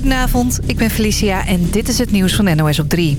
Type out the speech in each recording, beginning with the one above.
Goedenavond, ik ben Felicia en dit is het nieuws van NOS op 3.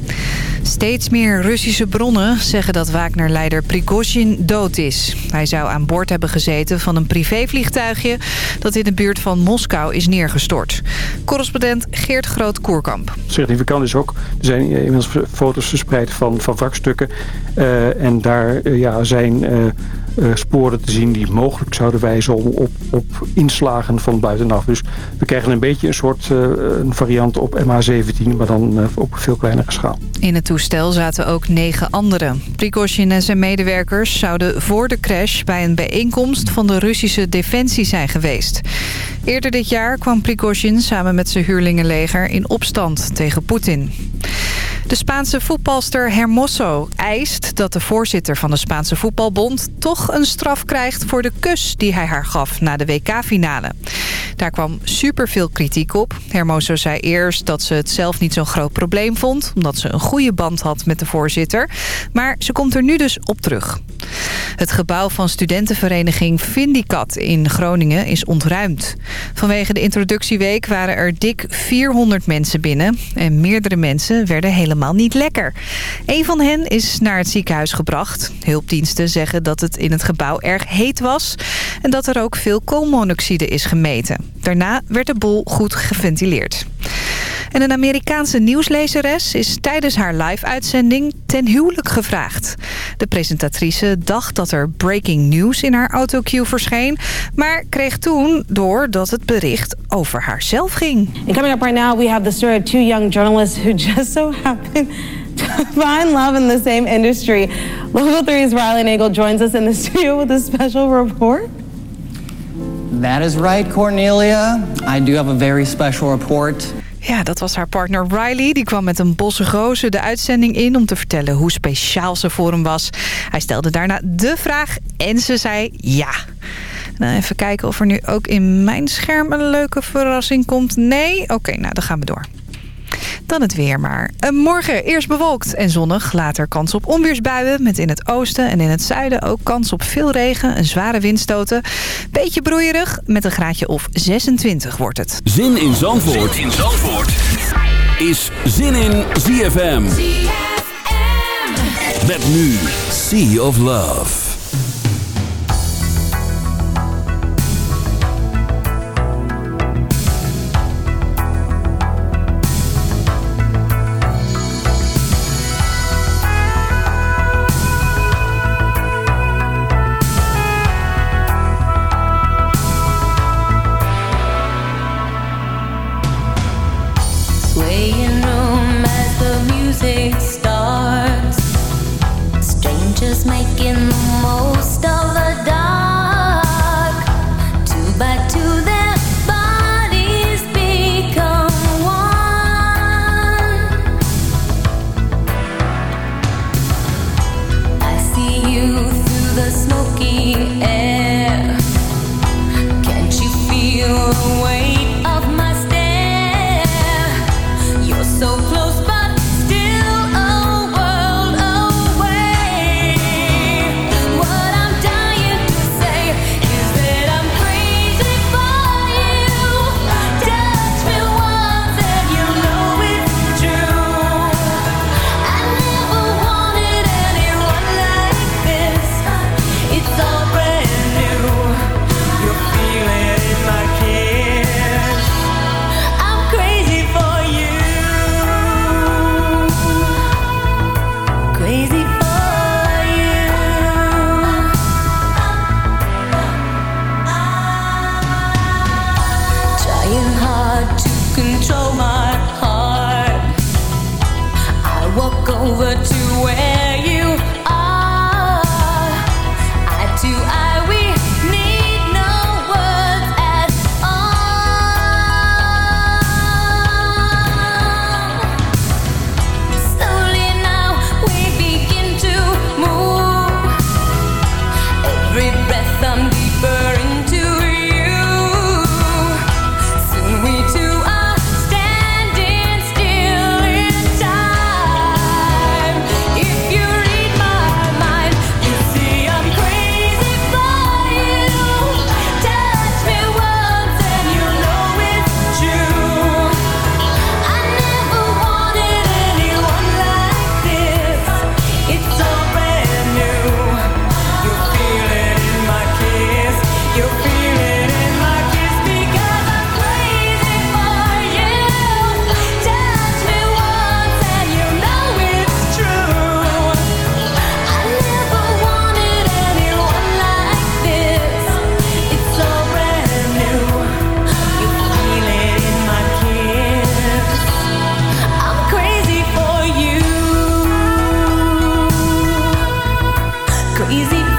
Steeds meer Russische bronnen zeggen dat Wagner-leider Prigozhin dood is. Hij zou aan boord hebben gezeten van een privévliegtuigje... dat in de buurt van Moskou is neergestort. Correspondent Geert Groot-Koerkamp. Significant is ook, er zijn inmiddels foto's verspreid van, van wrakstukken. Uh, en daar uh, ja, zijn... Uh, uh, sporen te zien die mogelijk zouden wijzen op, op inslagen van buitenaf. Dus we krijgen een beetje een soort uh, een variant op MH17, maar dan uh, op veel kleinere schaal. In het toestel zaten ook negen anderen. Prigozhin en zijn medewerkers zouden voor de crash bij een bijeenkomst van de Russische Defensie zijn geweest. Eerder dit jaar kwam Prigozhin samen met zijn huurlingenleger in opstand tegen Poetin. De Spaanse voetbalster Hermoso eist dat de voorzitter van de Spaanse voetbalbond toch een straf krijgt voor de kus die hij haar gaf na de WK-finale. Daar kwam superveel kritiek op. Hermoso zei eerst dat ze het zelf niet zo'n groot probleem vond... omdat ze een goede band had met de voorzitter. Maar ze komt er nu dus op terug. Het gebouw van studentenvereniging Vindicat in Groningen is ontruimd. Vanwege de introductieweek waren er dik 400 mensen binnen. En meerdere mensen werden helemaal niet lekker. Een van hen is naar het ziekenhuis gebracht. Hulpdiensten zeggen dat het in het gebouw erg heet was... en dat er ook veel koolmonoxide is gemeten. Daarna werd de boel goed geventileerd. En een Amerikaanse nieuwslezeres is tijdens haar live-uitzending ten huwelijk gevraagd. De presentatrice dacht dat er breaking news in haar autocue verscheen... maar kreeg toen door dat het bericht over haarzelf ging. And coming up right now we have the story of two young journalists who just so happen to find love in the same industry. Local 3's Riley Nagel joins us in the studio with a special report. That is right, Cornelia. I do have a very special report. Ja, dat was haar partner Riley. Die kwam met een bosse rozen de uitzending in om te vertellen hoe speciaal ze voor hem was. Hij stelde daarna de vraag en ze zei ja. Nou, even kijken of er nu ook in mijn scherm een leuke verrassing komt. Nee? Oké, nou dan gaan we door. Dan het weer maar. Morgen eerst bewolkt en zonnig. Later kans op onweersbuien. Met in het oosten en in het zuiden ook kans op veel regen en zware windstoten. Beetje broeierig. Met een graadje of 26 wordt het. Zin in Zandvoort, zin in Zandvoort. is Zin in ZFM. ZFM. Met nu Sea of Love. crazy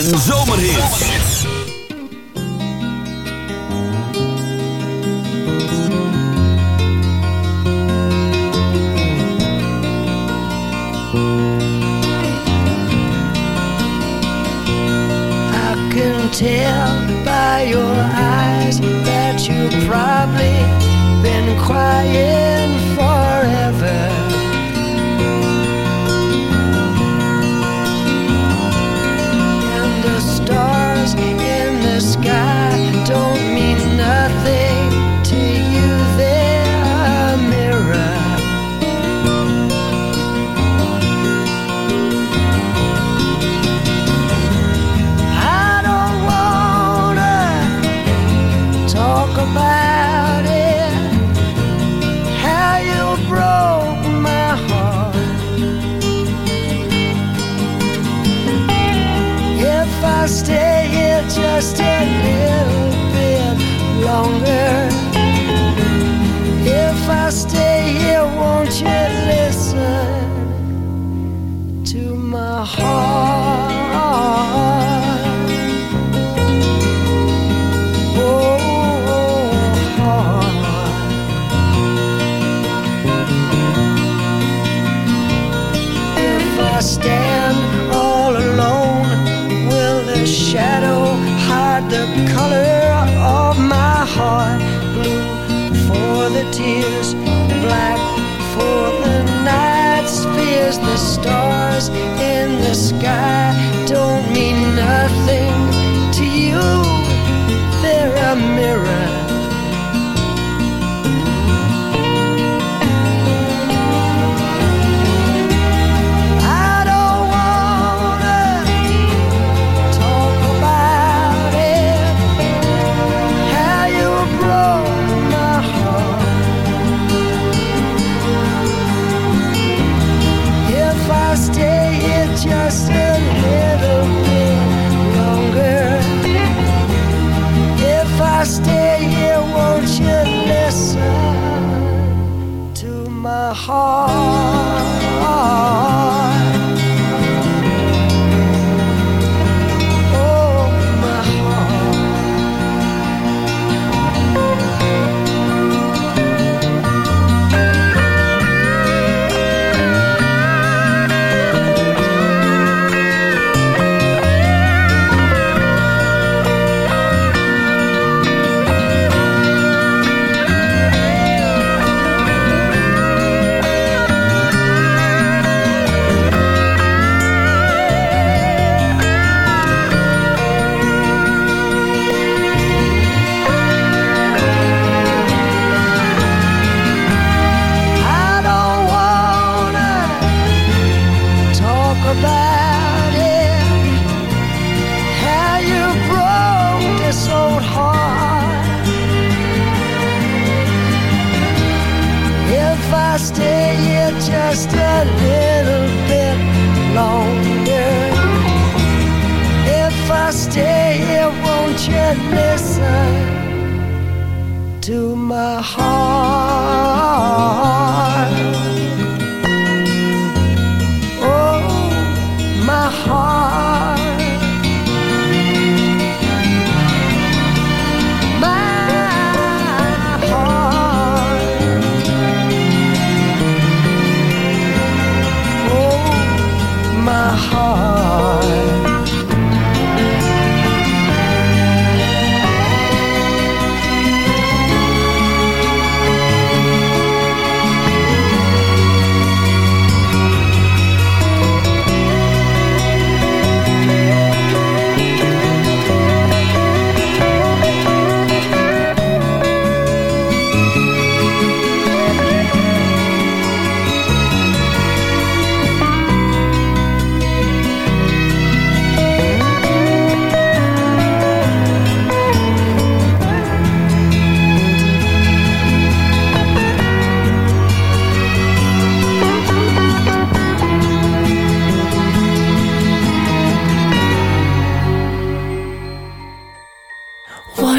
en zomerhits. Stay here just a little bit longer.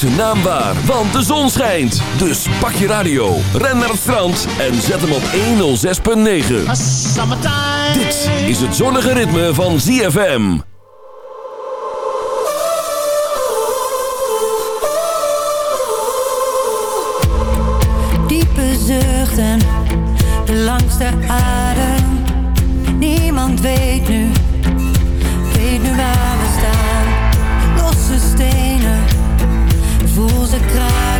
zijn naam waar, want de zon schijnt. Dus pak je radio, ren naar het strand en zet hem op 106.9. Dit is het zonnige ritme van ZFM. Diepe zuchten, de langste adem. Niemand weet nu elkaar.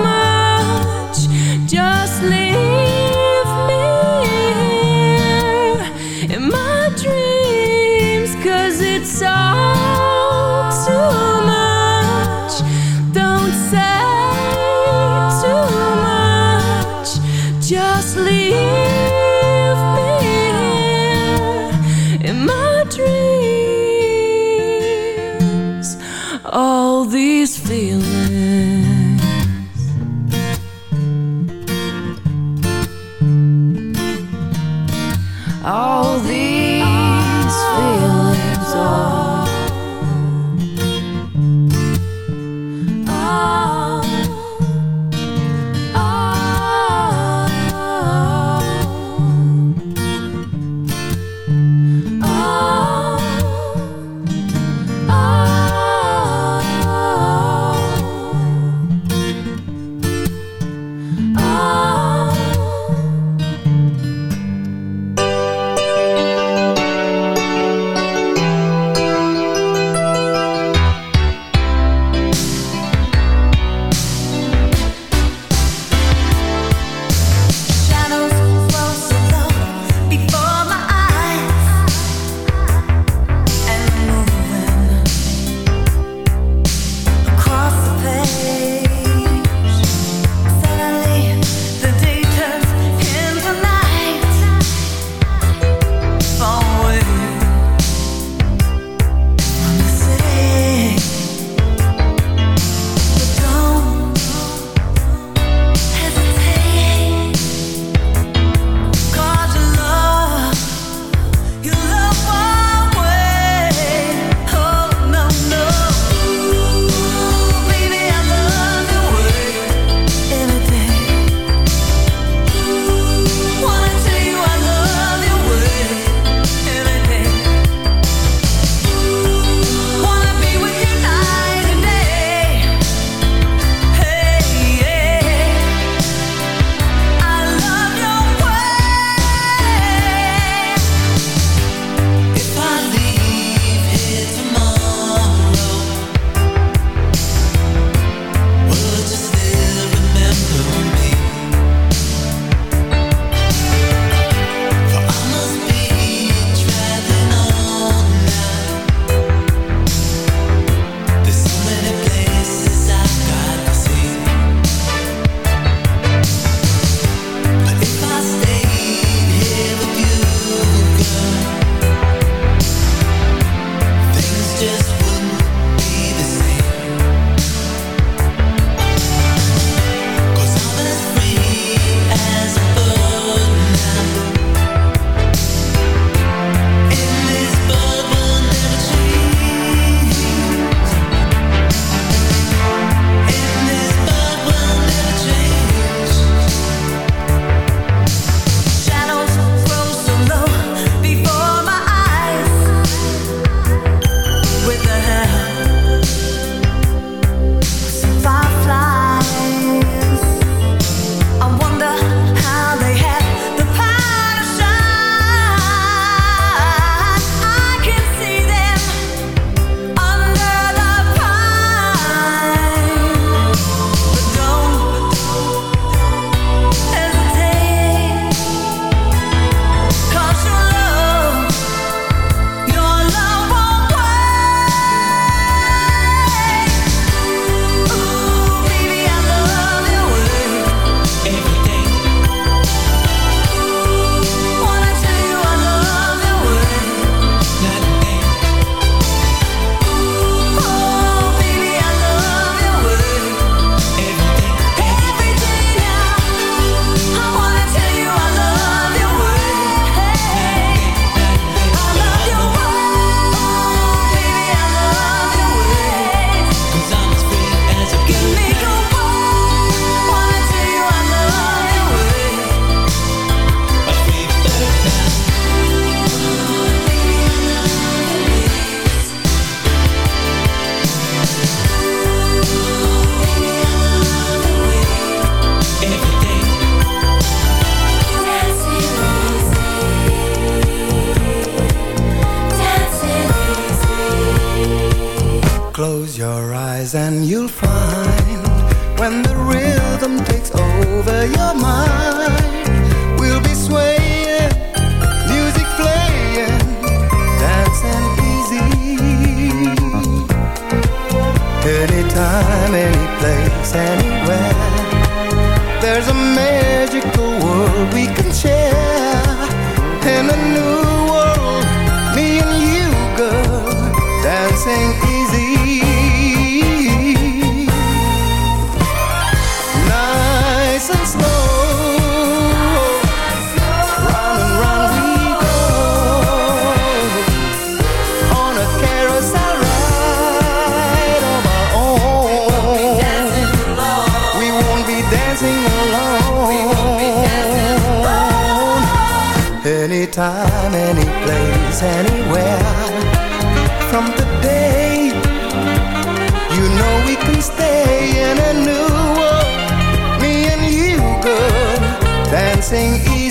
It's all dancing alone. Anytime, any place, anywhere. From today, you know we can stay in a new world. Me and you, girl, dancing easy.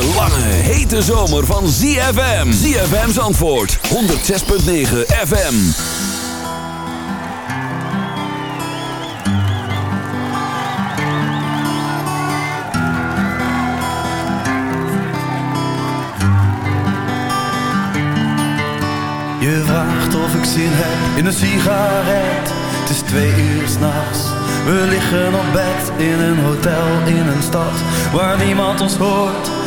de lange, hete zomer van ZFM. ZFM's antwoord, 106.9 FM. Je vraagt of ik zin heb in een sigaret. Het is twee uur s'nachts. We liggen op bed in een hotel in een stad waar niemand ons hoort,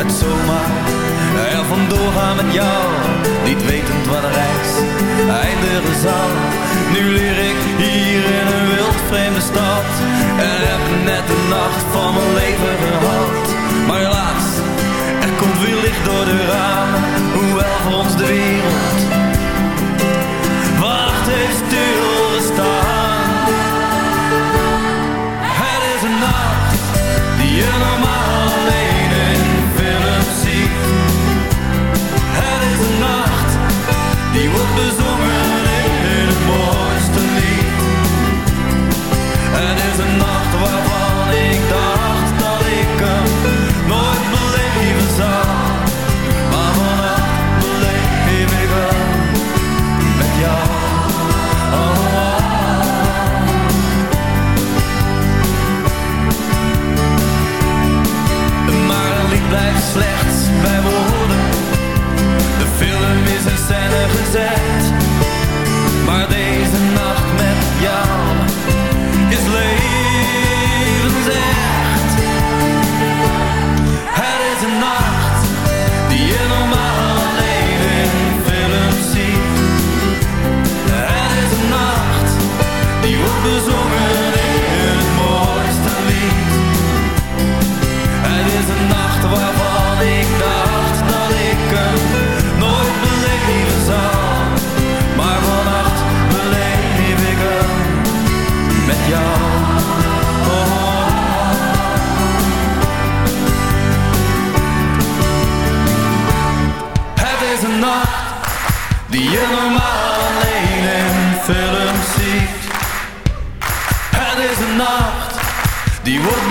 Het zomaar er vandoor gaan met jou, niet wetend wat de reis eindigen zal. Nu leer ik hier in een wild vreemde stad en heb net de nacht van mijn leven gehad. Maar helaas, er komt weer licht door de ramen,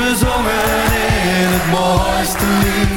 gezongen in het mooiste lied.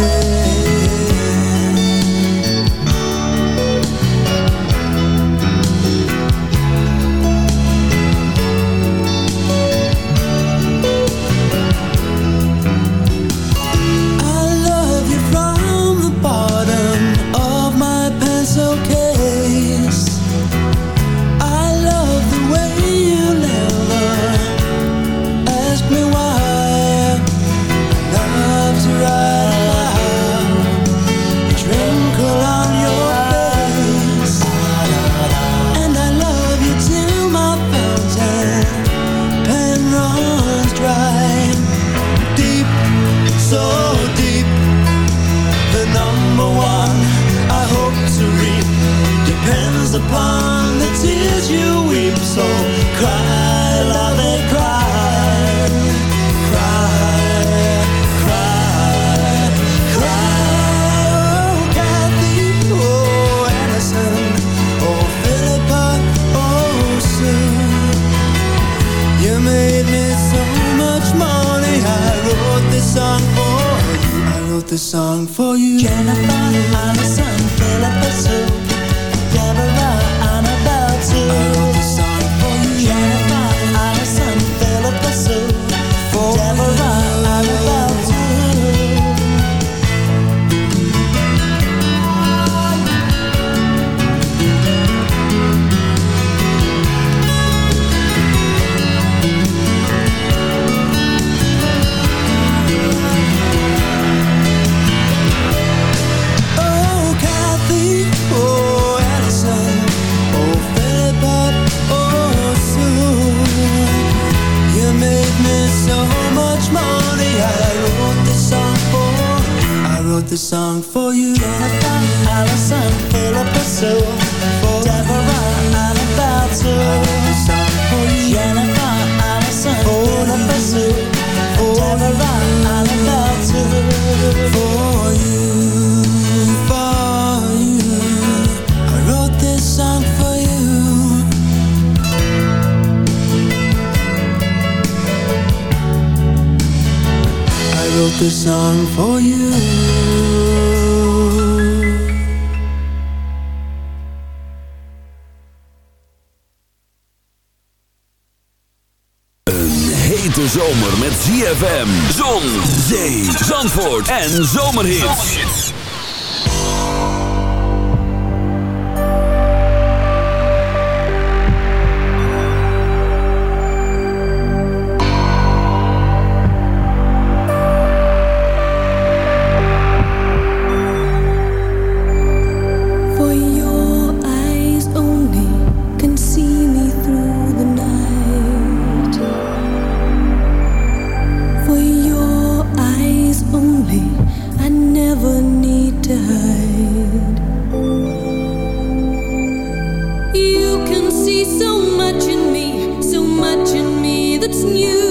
upon the tears you weep so. en zomerhit. New.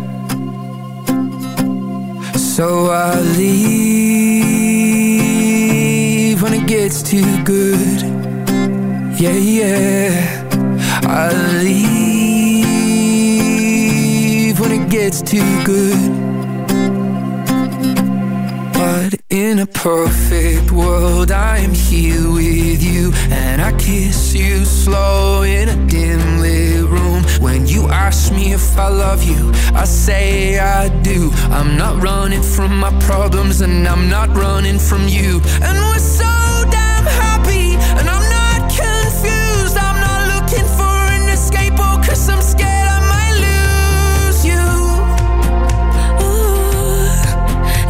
So I leave when it gets too good. Yeah, yeah. I leave when it gets too good. But in a perfect world, I am here with you. And I kiss you slow in a dim lit room. When you ask me if I love you, I say I do. I'm not running from my problems, and I'm not running from you. And we're so damn happy, and I'm not confused. I'm not looking for an escape, oh, cause I'm scared I might lose you.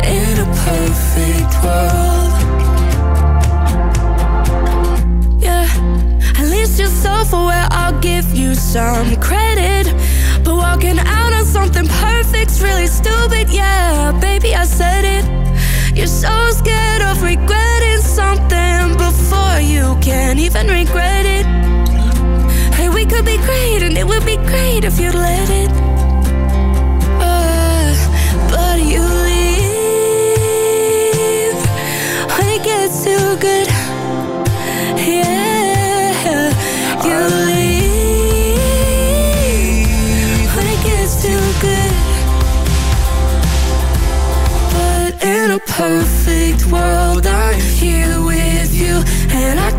in a perfect world. Where I'll give you some credit. But walking out on something perfect's really stupid, yeah. Baby, I said it. You're so scared of regretting something before you can even regret it. Hey, we could be great, and it would be great if you'd let it.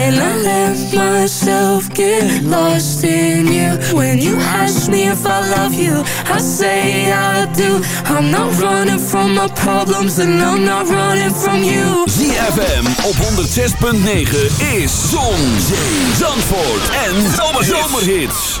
And I let myself get lost in you. When you ask me if I love you, I say I do. I'm not running from my problems, and I'm not running from you. ZFM op 106.9 is Zon, Zee, Zandvoort en Zomerhits.